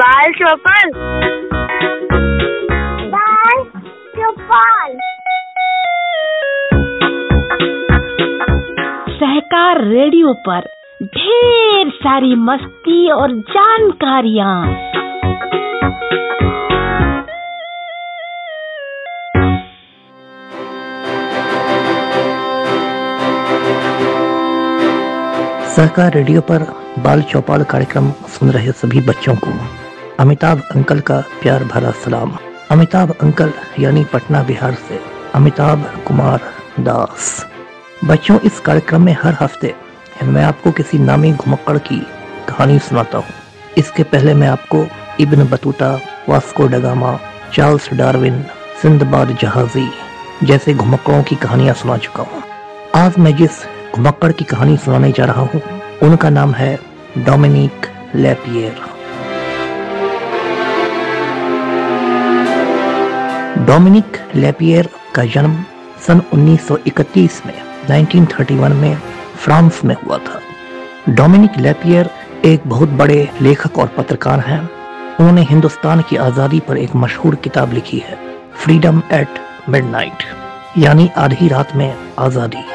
बाल चौपाल। बाल चौपाल। सहकार रेडियो पर ढेर सारी मस्ती और जानकारियाँ। सहकार रेडियो पर बाल चौपाल कार्यक्रम सुन रहे सभी बच्चों को। अमिताभ अंकल का प्यार भरा सलाम। अमिताभ अंकल यानी पटना बिहार से। अमिताभ कुमार दास। बच्चों, इस कार्यक्रम में हर हफ़्ते मैं आपको किसी नामी घुमक्कड़ की कहानी सुनाता हूँ। इसके पहले मैं आपको Ibn Battuta, Vasco da Gama Charles Darwin, Sinbad जहाजी जैसे घुमक्कड़ों की कहानियाँ सुना चुका हूँ। आज मैं जिस घुमक्कड़ की कहानी सुनाने जा रहा हूँ, उनका नाम है डोमिनिक लेपियर डोमिनिक लेपियर का जन्म सन 1931 में 1931 में फ्रांस में हुआ था। डोमिनिक लेपियर एक बहुत बड़े लेखक और पत्रकार हैं। उन्होंने हिंदुस्तान की आज़ादी पर एक मशहूर किताब लिखी है फ्रीडम एट मिडनाइट यानी आधी रात में आज़ादी।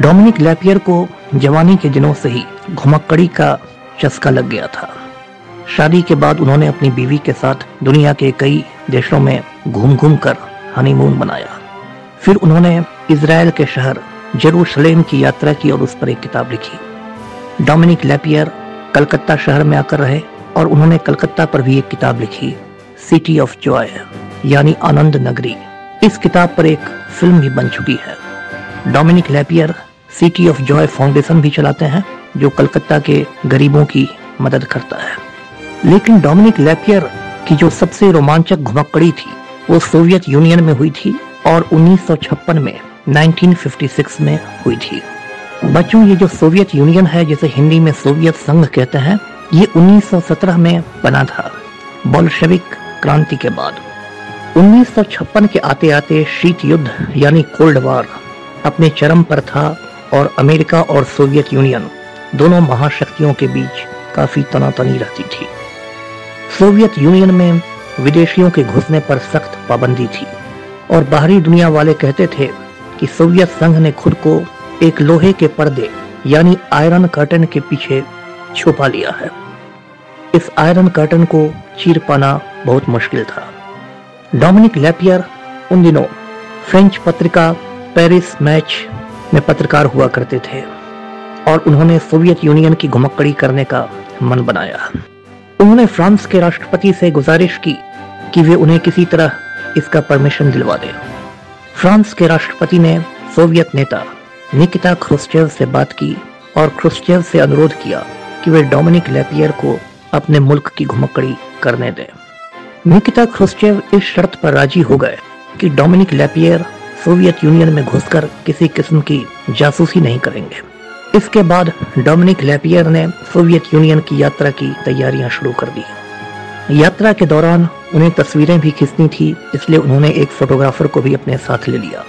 डोमिनिक लैपियर को जवानी के दिनों से ही घुमक्कड़ी का चस्का लग गया था। शादी के बाद उन्होंने अपनी बीवी के साथ दुनिया के कई देशों में घूम घूम कर हनीमून बनाया फिर उन्होंने इसराइल के शहर जेरूशलेम की यात्रा की और उस पर एक किताब लिखी। डोमिनिक लैपियर कलकत्ता शहर में आकर रहे और उन्होंने कलकत्ता पर भी एक किताब लिखी सिटी ऑफ़ जॉय यानी आनंद नगरी। इस किताब पर एक फ़िल्म भी बन चुकी है। Dominique Lapierre City of Joy Foundation भी चलाते हैं, जो कलकत्ता के गरीबों की मदद करता है। लेकिन डोमिनिक लैपियर की जो सबसे रोमांचक घुमक्कड़ी थी, वो सोवियत यूनियन में हुई थी और 1956 में 1956 में हुई थी। बच्चों, ये जो सोवियत यूनियन है, जिसे हिंदी में सोवियत संघ कहते हैं, ये 1917 में बना था, बोल्शेविक क्रांति के बाद। 1956 के आते आते शीत युद्ध यानी कोल्ड वार, अपने चरम पर था और अमेरिका और सोवियत यूनियन दोनों महाशक्तियों के बीच काफ़ी तनातनी रहती थी। सोवियत यूनियन में विदेशियों के घुसने पर सख्त पाबंदी थी और बाहरी दुनिया वाले कहते थे कि सोवियत संघ ने खुद को एक लोहे के पर्दे यानी आयरन कर्टन के पीछे छुपा लिया है। इस आयरन कर्टन को चीर पाना बहुत मुश्किल था। डोमिनिक लैपियर उन दिनों फ्रेंच पत्रिका पेरिस मैच में पत्रकार हुआ करते थे और उन्होंने सोवियत यूनियन की घुमक्कड़ी करने का मन बनाया। उन्होंने फ्रांस के राष्ट्रपति से गुजारिश की कि वे उन्हें किसी तरह इसका परमिशन दिलवा दें। फ्रांस के राष्ट्रपति ने सोवियत नेता निकिता ख्रुश्चेव से बात की और ख्रुश्चेव से अनुरोध किया कि वे डोमिनिक लेपियर को अपने मुल्क की घुमक्कड़ी करने दें। निकिता ख्रुश्चेव इस शर्त पर राज़ी हो गए कि डोमिनिक लेपियर सोवियत यूनियन में घुसकर किसी किस्म की जासूसी नहीं करेंगे। इसके बाद डोमिनिक लेपियर ने सोवियत यूनियन की यात्रा की तैयारियाँ शुरू कर दी। यात्रा के दौरान उन्हें तस्वीरें भी खींचनी थी, इसलिए उन्होंने एक फोटोग्राफर को भी अपने साथ ले लिया।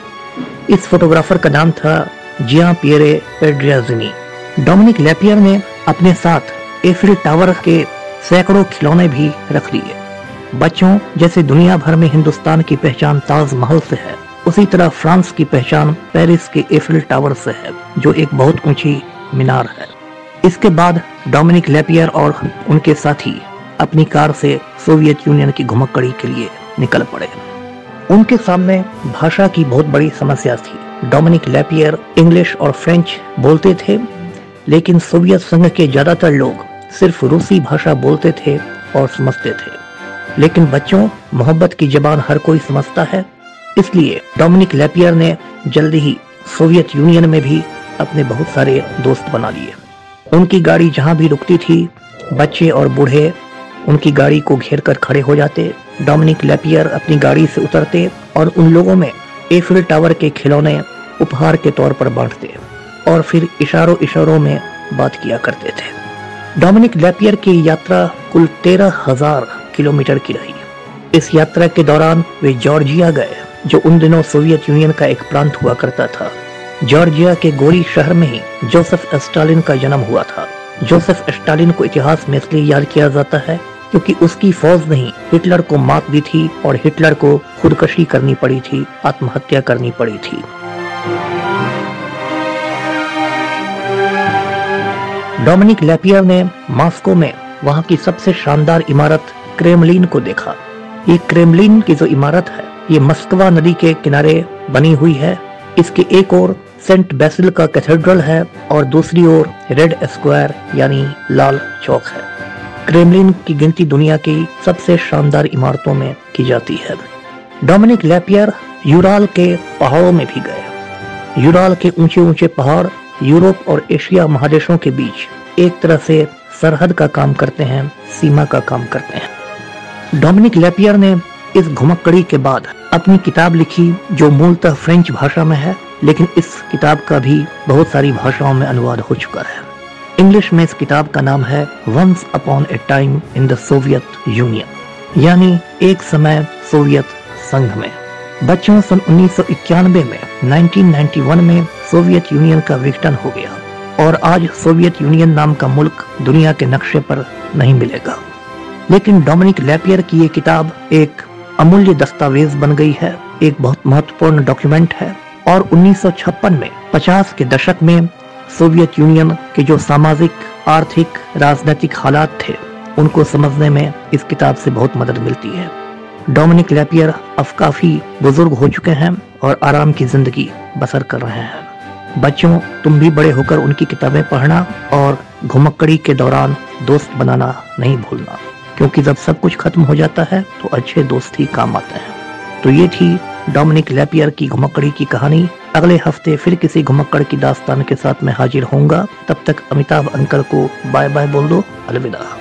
इस फोटोग्राफर का नाम था Jean Pierre Pedrazzini. Dominique Lapierre ने अपने साथ एफिल टावर के सैकड़ों खिलौने भी रख लिए। बच्चों, जैसे दुनिया भर में हिंदुस्तान की पहचान ताजमहल से है उसी तरह फ्रांस की पहचान पेरिस के एफिल टावर से है, जो एक बहुत ऊँची मीनार है। इसके बाद डोमिनिक लेपियर और उनके साथी अपनी कार से सोवियत यूनियन की घुमक्कड़ी के लिए निकल पड़े। उनके सामने भाषा की बहुत बड़ी समस्या थी। डोमिनिक लेपियर इंग्लिश और फ्रेंच बोलते थे, लेकिन सोवियत संघ के ज़्यादातर लोग सिर्फ़ रूसी भाषा बोलते थे और समझते थे। लेकिन बच्चों, मोहब्बत की जबान हर कोई समझता है इसलिए डोमिनिक लेपियर ने जल्दी ही सोवियत यूनियन में भी अपने बहुत सारे दोस्त बना लिए। उनकी गाड़ी जहाँ भी रुकती थी, बच्चे और बूढ़े उनकी गाड़ी को घेर कर खड़े हो जाते, डोमिनिक लेपियर अपनी गाड़ी से उतरते और उन लोगों में एफिल टावर के खिलौने उपहार के तौर पर बांटते और फिर इशारों इशारों में बात किया करते थे। डोमिनिक लेपियर की यात्रा कुल तेरह हज़ार किलोमीटर की रही। इस यात्रा के दौरान वे जॉर्जिया गए। जो उन दिनों सोवियत यूनियन का एक प्रांत हुआ करता था। जॉर्जिया के गोरी शहर में ही जोसेफ स्टालिन का जन्म हुआ था। जोसेफ स्टालिन को इतिहास में इसलिए याद किया जाता है क्योंकि उसकी फौज ने हिटलर को मात दी थी और हिटलर को खुदकशी करनी पड़ी थी, आत्महत्या करनी पड़ी थी। डोमिनिक लेपियर ने मॉस्को में वहाँ की सबसे शानदार इमारत क्रेमलिन को देखा। ये क्रेमलिन की जो इमारत है ये मस्कवा नदी के किनारे बनी हुई है। इसके एक ओर सेंट बेसिल का कैथेड्रल है और दूसरी ओर रेड स्क्वायर यानी लाल चौक है। क्रेमलिन की गिनती दुनिया की सबसे शानदार इमारतों में की जाती है। डोमिनिक लेपियर यूराल के पहाड़ों में भी गए। यूराल के ऊँचे ऊँचे पहाड़ यूरोप और एशिया महादेशों के बीच एक तरह से सरहद का काम करते हैं, सीमा का काम करते हैं। डोमिनिक लेपियर ने इस घुमक्कड़ी के बाद अपनी किताब लिखी, जो मूलतः फ्रेंच भाषा में है, लेकिन इस किताब का भी बहुत सारी भाषाओं में अनुवाद हो चुका है। इंग्लिश में इस किताब का नाम है, once upon a time in the Soviet Union यानी एक समय सोवियत संघ में। बच्चों सन उन्नीस में 1991 में सोवियत यूनियन का विघटन हो गया, और आज सोवियत यूनियन नाम का मुल्क दुनिया के नक्शे पर नहीं मिलेगा। लेकिन डोमिनिक लैपियर की ये किताब एक अमूल्य दस्तावेज़ बन गई है। एक बहुत महत्वपूर्ण डॉक्यूमेंट है और 1956 में 50 के दशक में सोवियत यूनियन के जो सामाजिक, आर्थिक, राजनीतिक हालात थे, उनको समझने में इस किताब से बहुत मदद मिलती है। डोमिनिक लैपियर अब काफ़ी बुज़ुर्ग हो चुके हैं और आराम की ज़िंदगी बसर कर रहे हैं। बच्चों, तुम भी बड़े होकर उनकी किताबें पढ़ना और घुमक्कड़ी के दौरान दोस्त बनाना नहीं भूलना। क्योंकि जब सब कुछ खत्म हो जाता है तो अच्छे दोस्त ही काम आते हैं। तो ये थी डोमिनिक लेपियर की घुमक्कड़ी की कहानी। अगले हफ़्ते फिर किसी घुमक्कड़ की दास्तान के साथ मैं हाजिर होऊँगा। तब तक अमिताभ अंकल को बाय बाय बोल दो। अलविदा।